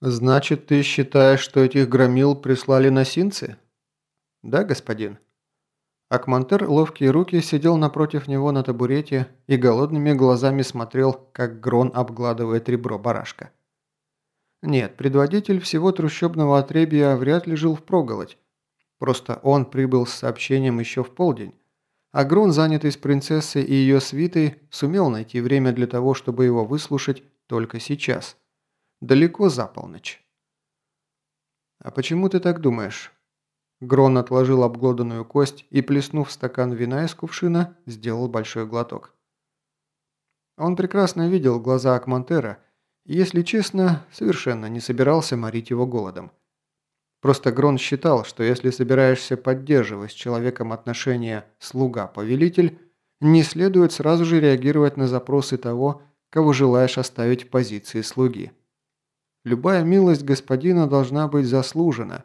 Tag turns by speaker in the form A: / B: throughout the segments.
A: «Значит, ты считаешь, что этих громил прислали носинцы?» «Да, господин». Акмантер, ловкие руки, сидел напротив него на табурете и голодными глазами смотрел, как Грон обгладывает ребро барашка. Нет, предводитель всего трущобного отребья вряд ли жил впроголодь. Просто он прибыл с сообщением еще в полдень, а Грон, занятый с принцессой и ее свитой, сумел найти время для того, чтобы его выслушать только сейчас. Далеко за полночь. «А почему ты так думаешь?» Грон отложил обглоданную кость и, плеснув стакан вина из кувшина, сделал большой глоток. Он прекрасно видел глаза Акмантера и, если честно, совершенно не собирался морить его голодом. Просто Грон считал, что если собираешься поддерживать с человеком отношения «слуга-повелитель», не следует сразу же реагировать на запросы того, кого желаешь оставить в позиции слуги. Любая милость господина должна быть заслужена.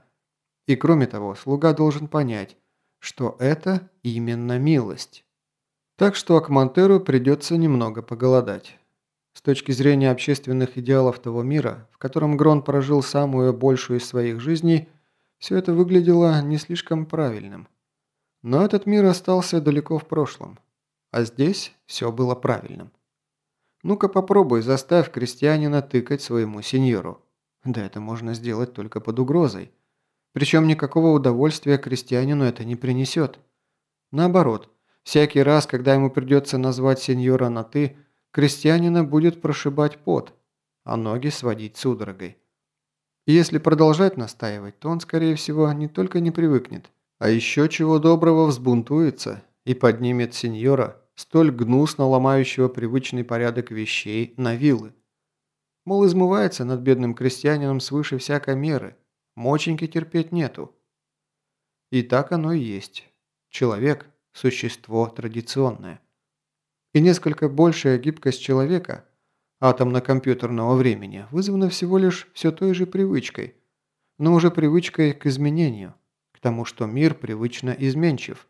A: И кроме того, слуга должен понять, что это именно милость. Так что Акмантеру придется немного поголодать. С точки зрения общественных идеалов того мира, в котором Грон прожил самую большую из своих жизней, все это выглядело не слишком правильным. Но этот мир остался далеко в прошлом. А здесь все было правильным. Ну-ка попробуй, заставь крестьянина тыкать своему сеньору. Да это можно сделать только под угрозой. Причем никакого удовольствия крестьянину это не принесет. Наоборот, всякий раз, когда ему придется назвать сеньора на «ты», крестьянина будет прошибать пот, а ноги сводить судорогой. И если продолжать настаивать, то он, скорее всего, не только не привыкнет, а еще чего доброго взбунтуется и поднимет сеньора столь гнусно ломающего привычный порядок вещей на вилы. Мол, измывается над бедным крестьянином свыше всякой меры, моченьки терпеть нету. И так оно и есть. Человек – существо традиционное. И несколько большая гибкость человека, атомно-компьютерного времени, вызвана всего лишь все той же привычкой, но уже привычкой к изменению, к тому, что мир привычно изменчив.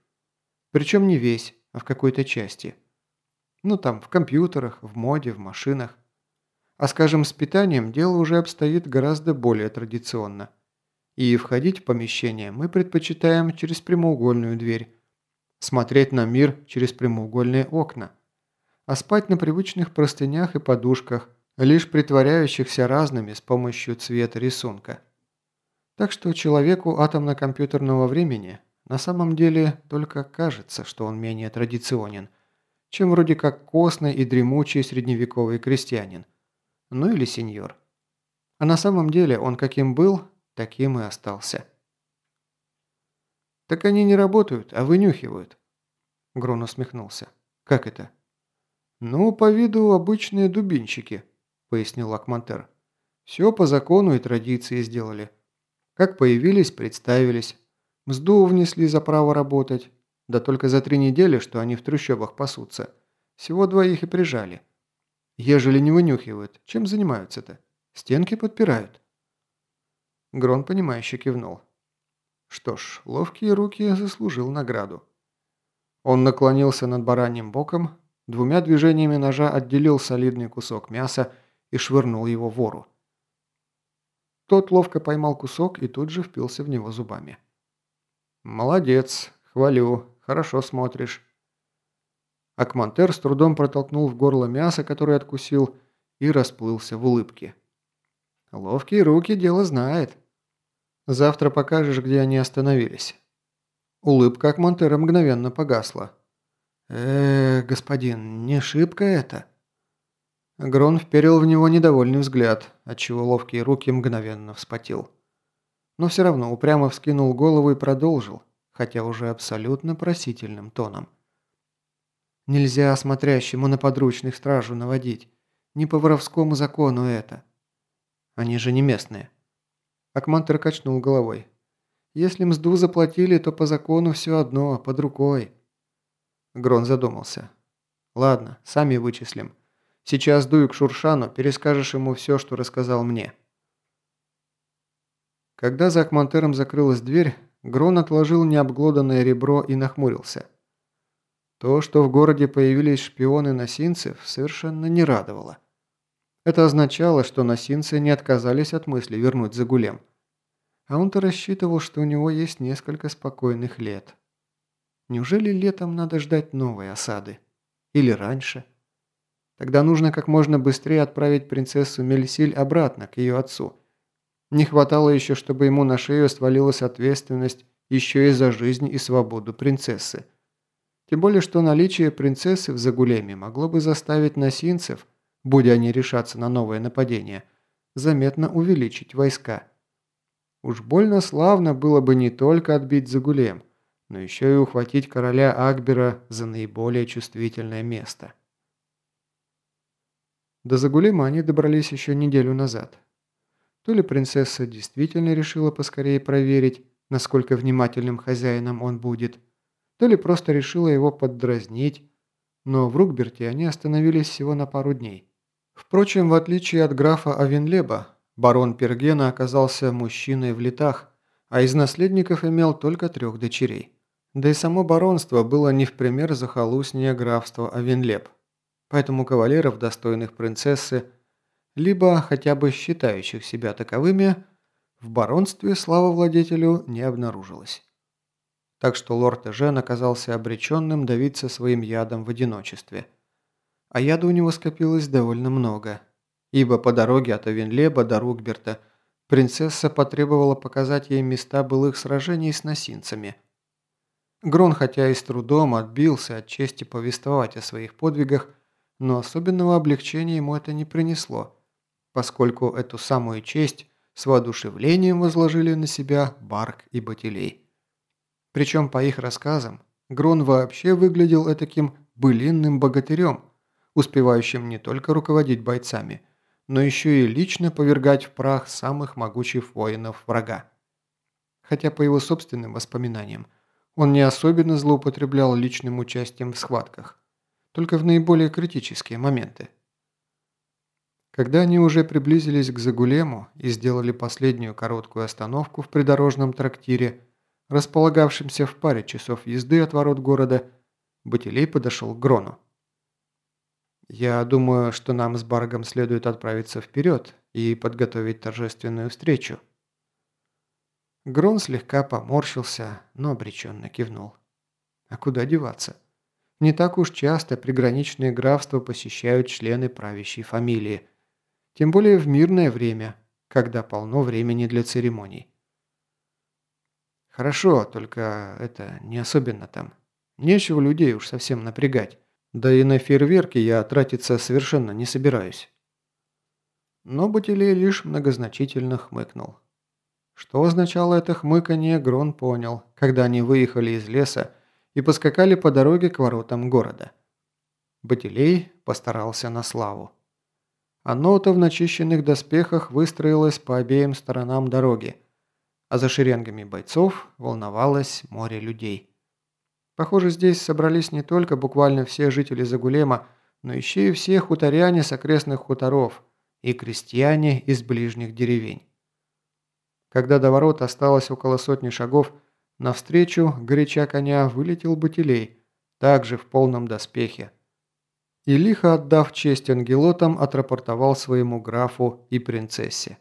A: Причем не весь, в какой-то части. Ну там, в компьютерах, в моде, в машинах. А скажем, с питанием дело уже обстоит гораздо более традиционно. И входить в помещение мы предпочитаем через прямоугольную дверь, смотреть на мир через прямоугольные окна, а спать на привычных простынях и подушках, лишь притворяющихся разными с помощью цвета рисунка. Так что человеку атомно-компьютерного времени на самом деле только кажется, что он менее традиционен, чем вроде как костный и дремучий средневековый крестьянин. Ну или сеньор. А на самом деле он каким был, таким и остался. «Так они не работают, а вынюхивают». Грон усмехнулся. «Как это?» «Ну, по виду обычные дубинчики», — пояснил Акмантер. «Все по закону и традиции сделали. Как появились, представились. Мзду внесли за право работать. Да только за три недели, что они в трущобах пасутся. Всего двоих и прижали. Ежели не вынюхивают, чем занимаются-то? Стенки подпирают. Грон, понимающе кивнул. Что ж, ловкие руки заслужил награду. Он наклонился над бараньим боком, двумя движениями ножа отделил солидный кусок мяса и швырнул его вору. Тот ловко поймал кусок и тут же впился в него зубами. «Молодец, хвалю, хорошо смотришь». Акмантер с трудом протолкнул в горло мясо, которое откусил, и расплылся в улыбке. «Ловкие руки дело знает. Завтра покажешь, где они остановились». Улыбка Акмантера мгновенно погасла. э господин, не шибко это?» Грон вперил в него недовольный взгляд, отчего ловкие руки мгновенно вспотел но все равно упрямо вскинул голову и продолжил, хотя уже абсолютно просительным тоном. «Нельзя смотрящему на подручных стражу наводить. Не по воровскому закону это. Они же не местные». Акмантер качнул головой. «Если мзду заплатили, то по закону все одно, под рукой». Грон задумался. «Ладно, сами вычислим. Сейчас дую к Шуршану, перескажешь ему все, что рассказал мне». Когда за Акмантером закрылась дверь, Грон отложил необглоданное ребро и нахмурился. То, что в городе появились шпионы носинцев, совершенно не радовало. Это означало, что носинцы не отказались от мысли вернуть Загулем. А он-то рассчитывал, что у него есть несколько спокойных лет. Неужели летом надо ждать новой осады? Или раньше? Тогда нужно как можно быстрее отправить принцессу Мельсиль обратно к ее отцу. Не хватало еще, чтобы ему на шею свалилась ответственность еще и за жизнь и свободу принцессы. Тем более, что наличие принцессы в Загулеме могло бы заставить носинцев, будь они решаться на новое нападение, заметно увеличить войска. Уж больно славно было бы не только отбить Загулем, но еще и ухватить короля Акбера за наиболее чувствительное место. До Загулема они добрались еще неделю назад. То ли принцесса действительно решила поскорее проверить, насколько внимательным хозяином он будет, то ли просто решила его поддразнить, но в Рукберте они остановились всего на пару дней. Впрочем, в отличие от графа Авенлеба, барон Пергена оказался мужчиной в летах, а из наследников имел только трех дочерей. Да и само баронство было не в пример захолустнее графства Авенлеб. Поэтому кавалеров, достойных принцессы, либо хотя бы считающих себя таковыми, в баронстве слава владетелю не обнаружилось. Так что лорд Эжен оказался обреченным давиться своим ядом в одиночестве. А яда у него скопилось довольно много, ибо по дороге от Авенлеба до Рукберта принцесса потребовала показать ей места былых сражений с носинцами. Грон, хотя и с трудом отбился от чести повествовать о своих подвигах, но особенного облегчения ему это не принесло, поскольку эту самую честь с воодушевлением возложили на себя Барк и Батилей. Причем, по их рассказам, Грон вообще выглядел таким былинным богатырем, успевающим не только руководить бойцами, но еще и лично повергать в прах самых могучих воинов врага. Хотя по его собственным воспоминаниям, он не особенно злоупотреблял личным участием в схватках только в наиболее критические моменты. Когда они уже приблизились к Загулему и сделали последнюю короткую остановку в придорожном трактире, располагавшемся в паре часов езды от ворот города, Батилей подошел к Грону. «Я думаю, что нам с Баргом следует отправиться вперед и подготовить торжественную встречу». Грон слегка поморщился, но обреченно кивнул. «А куда деваться?» Не так уж часто приграничные графства посещают члены правящей фамилии. Тем более в мирное время, когда полно времени для церемоний. Хорошо, только это не особенно там. Нечего людей уж совсем напрягать. Да и на фейерверки я тратиться совершенно не собираюсь. Но Батилей лишь многозначительно хмыкнул. Что означало это хмыканье, Грон понял, когда они выехали из леса и поскакали по дороге к воротам города. Батилей постарался на славу. Оно-то в начищенных доспехах выстроилось по обеим сторонам дороги, а за шеренгами бойцов волновалось море людей. Похоже, здесь собрались не только буквально все жители Загулема, но еще и все хуторяне с окрестных хуторов и крестьяне из ближних деревень. Когда до ворот осталось около сотни шагов, Навстречу, горяча коня, вылетел Батилей, также в полном доспехе. И лихо отдав честь ангелотам, отрапортовал своему графу и принцессе.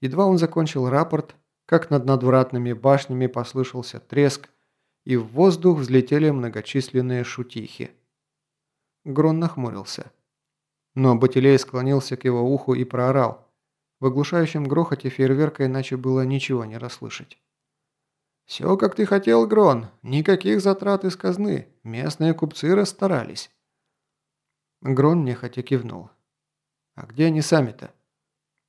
A: Едва он закончил рапорт, как над надвратными башнями послышался треск, и в воздух взлетели многочисленные шутихи. Грон нахмурился. Но Батилей склонился к его уху и проорал. В оглушающем грохоте фейерверка иначе было ничего не расслышать. «Все, как ты хотел, Грон. Никаких затрат из казны. Местные купцы расстарались». Грон нехотя кивнул. «А где они сами-то?»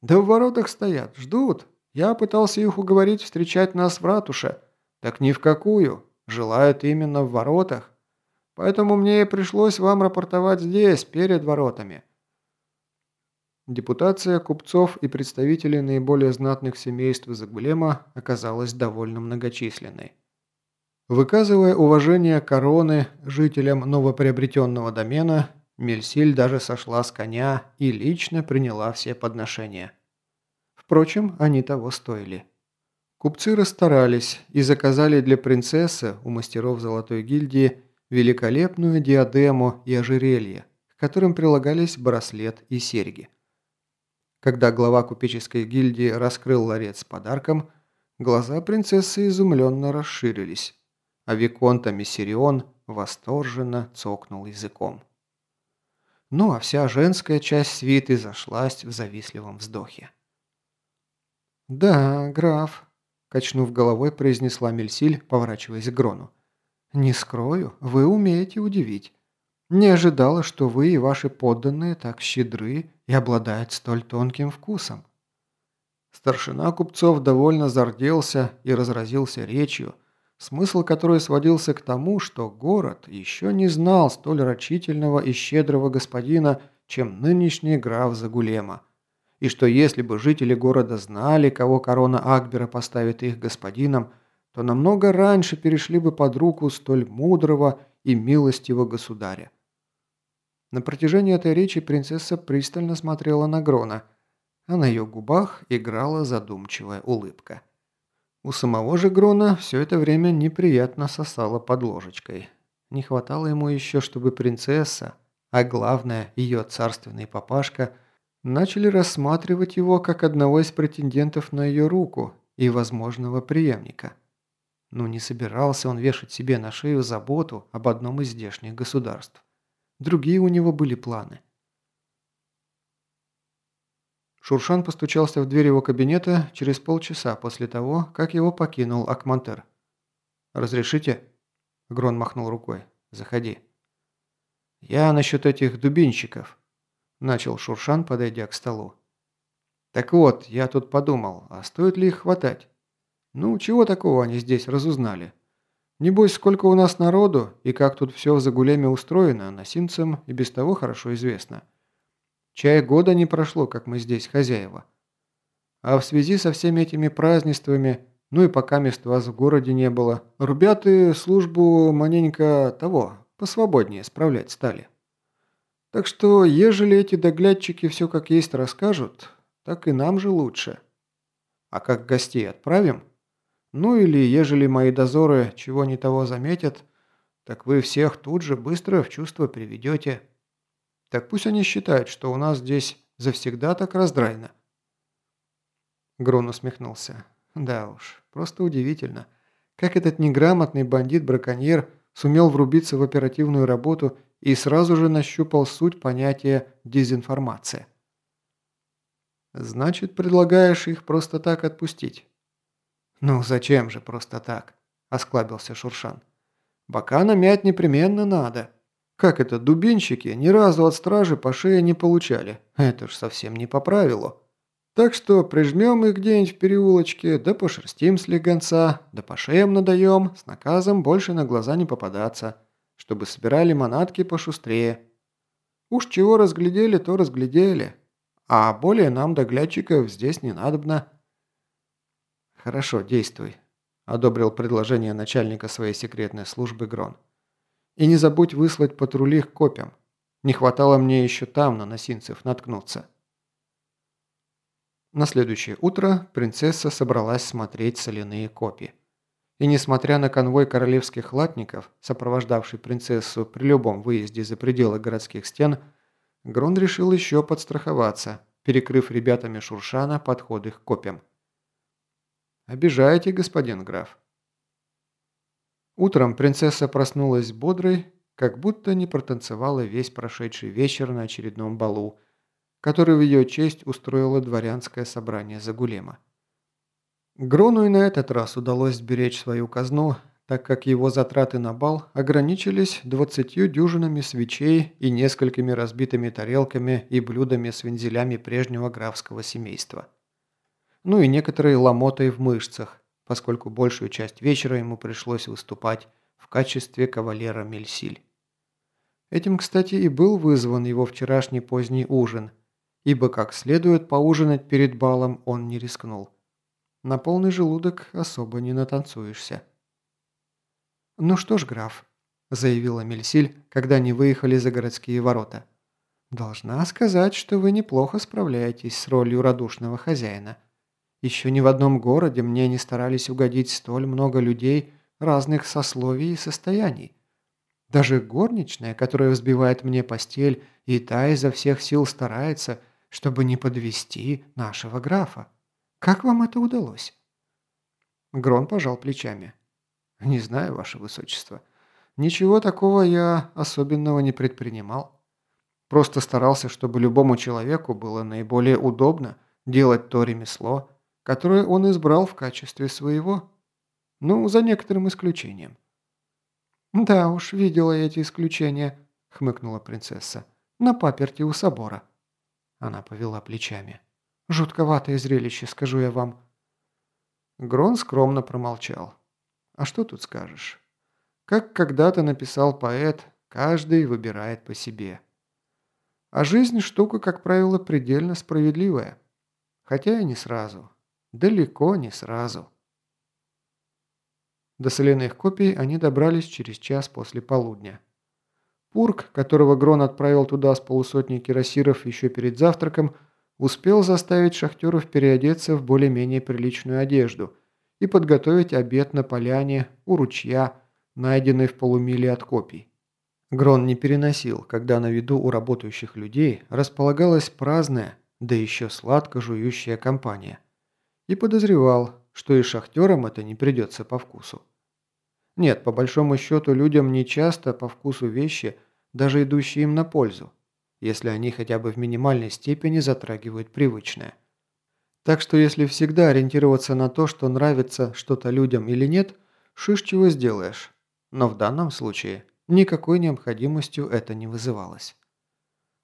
A: «Да в воротах стоят, ждут. Я пытался их уговорить встречать нас в ратуше. Так ни в какую. Желают именно в воротах. Поэтому мне и пришлось вам рапортовать здесь, перед воротами. Депутация купцов и представителей наиболее знатных семейств Загулема оказалась довольно многочисленной. Выказывая уважение короны жителям новоприобретенного домена, Мельсиль даже сошла с коня и лично приняла все подношения. Впрочем, они того стоили. Купцы расстарались и заказали для принцессы у мастеров Золотой гильдии великолепную диадему и ожерелье, к которым прилагались браслет и серьги. Когда глава купеческой гильдии раскрыл ларец с подарком, глаза принцессы изумленно расширились, а Виконта Миссерион восторженно цокнул языком. Ну а вся женская часть свиты зашлась в завистливом вздохе. «Да, граф», – качнув головой, произнесла Мельсиль, поворачиваясь к Грону. «Не скрою, вы умеете удивить. Не ожидала, что вы и ваши подданные так щедры и обладают столь тонким вкусом». Старшина купцов довольно зарделся и разразился речью, смысл которой сводился к тому, что город еще не знал столь рачительного и щедрого господина, чем нынешний граф Загулема, и что если бы жители города знали, кого корона Акбера поставит их господином, то намного раньше перешли бы под руку столь мудрого и милостивого государя. На протяжении этой речи принцесса пристально смотрела на Грона, а на ее губах играла задумчивая улыбка. У самого же Грона все это время неприятно сосало под ложечкой. Не хватало ему еще, чтобы принцесса, а главное, ее царственный папашка, начали рассматривать его как одного из претендентов на ее руку и возможного преемника. Но не собирался он вешать себе на шею заботу об одном из здешних государств. Другие у него были планы – Шуршан постучался в дверь его кабинета через полчаса после того, как его покинул Акмантер. «Разрешите?» Грон махнул рукой. «Заходи». «Я насчет этих дубинщиков», – начал Шуршан, подойдя к столу. «Так вот, я тут подумал, а стоит ли их хватать? Ну, чего такого они здесь разузнали? Небось, сколько у нас народу и как тут все в Загулеме устроено, носинцам и без того хорошо известно». Чай года не прошло, как мы здесь хозяева. А в связи со всеми этими празднествами, ну и пока мест вас в городе не было, ребята службу маненько того, посвободнее справлять стали. Так что, ежели эти доглядчики все как есть расскажут, так и нам же лучше. А как гостей отправим? Ну или, ежели мои дозоры чего не того заметят, так вы всех тут же быстро в чувство приведете. Так пусть они считают, что у нас здесь завсегда так раздрайно». Грон усмехнулся. «Да уж, просто удивительно, как этот неграмотный бандит-браконьер сумел врубиться в оперативную работу и сразу же нащупал суть понятия дезинформация». «Значит, предлагаешь их просто так отпустить?» «Ну зачем же просто так?» – осклабился Шуршан. «Бока намять непременно надо». Как это, дубинщики ни разу от стражи по шее не получали? Это ж совсем не по правилу. Так что прижмем их где-нибудь в переулочке, да пошерстим слегонца, да по шеям надаем, с наказом больше на глаза не попадаться, чтобы собирали манатки пошустрее. Уж чего разглядели, то разглядели. А более нам доглядчиков здесь не надобно. Хорошо, действуй, одобрил предложение начальника своей секретной службы Грон. И не забудь выслать патрули к копям. Не хватало мне еще там на носинцев наткнуться. На следующее утро принцесса собралась смотреть соляные копи. И несмотря на конвой королевских латников, сопровождавший принцессу при любом выезде за пределы городских стен, Грон решил еще подстраховаться, перекрыв ребятами Шуршана подходы к копьям. «Обижаете, господин граф», Утром принцесса проснулась бодрой, как будто не протанцевала весь прошедший вечер на очередном балу, который в ее честь устроило дворянское собрание Загулема. Грону и на этот раз удалось сберечь свою казну, так как его затраты на бал ограничились двадцатью дюжинами свечей и несколькими разбитыми тарелками и блюдами с вензелями прежнего графского семейства. Ну и некоторой ломотой в мышцах, поскольку большую часть вечера ему пришлось выступать в качестве кавалера Мельсиль. Этим, кстати, и был вызван его вчерашний поздний ужин, ибо как следует поужинать перед балом он не рискнул. На полный желудок особо не натанцуешься. «Ну что ж, граф», – заявила Мельсиль, когда они выехали за городские ворота. «Должна сказать, что вы неплохо справляетесь с ролью радушного хозяина. Еще ни в одном городе мне не старались угодить столь много людей разных сословий и состояний. Даже горничная, которая взбивает мне постель, и та изо всех сил старается, чтобы не подвести нашего графа. Как вам это удалось?» Грон пожал плечами. «Не знаю, ваше высочество. Ничего такого я особенного не предпринимал. Просто старался, чтобы любому человеку было наиболее удобно делать то ремесло, которое он избрал в качестве своего. Ну, за некоторым исключением». «Да уж, видела я эти исключения», — хмыкнула принцесса. «На паперти у собора». Она повела плечами. «Жутковатое зрелище, скажу я вам». Грон скромно промолчал. «А что тут скажешь? Как когда-то написал поэт, каждый выбирает по себе». А жизнь штука, как правило, предельно справедливая. Хотя и не сразу. Далеко не сразу. До соляных копий они добрались через час после полудня. Пурк, которого Грон отправил туда с полусотней кирасиров еще перед завтраком, успел заставить шахтеров переодеться в более-менее приличную одежду и подготовить обед на поляне у ручья, найденной в полумиле от копий. Грон не переносил, когда на виду у работающих людей располагалась праздная, да еще сладко жующая компания. И подозревал, что и шахтерам это не придется по вкусу. Нет, по большому счету людям не часто по вкусу вещи, даже идущие им на пользу, если они хотя бы в минимальной степени затрагивают привычное. Так что если всегда ориентироваться на то, что нравится что-то людям или нет, шиш чего сделаешь. Но в данном случае Никакой необходимостью это не вызывалось.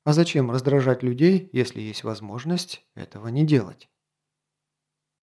A: А зачем раздражать людей, если есть возможность этого не делать?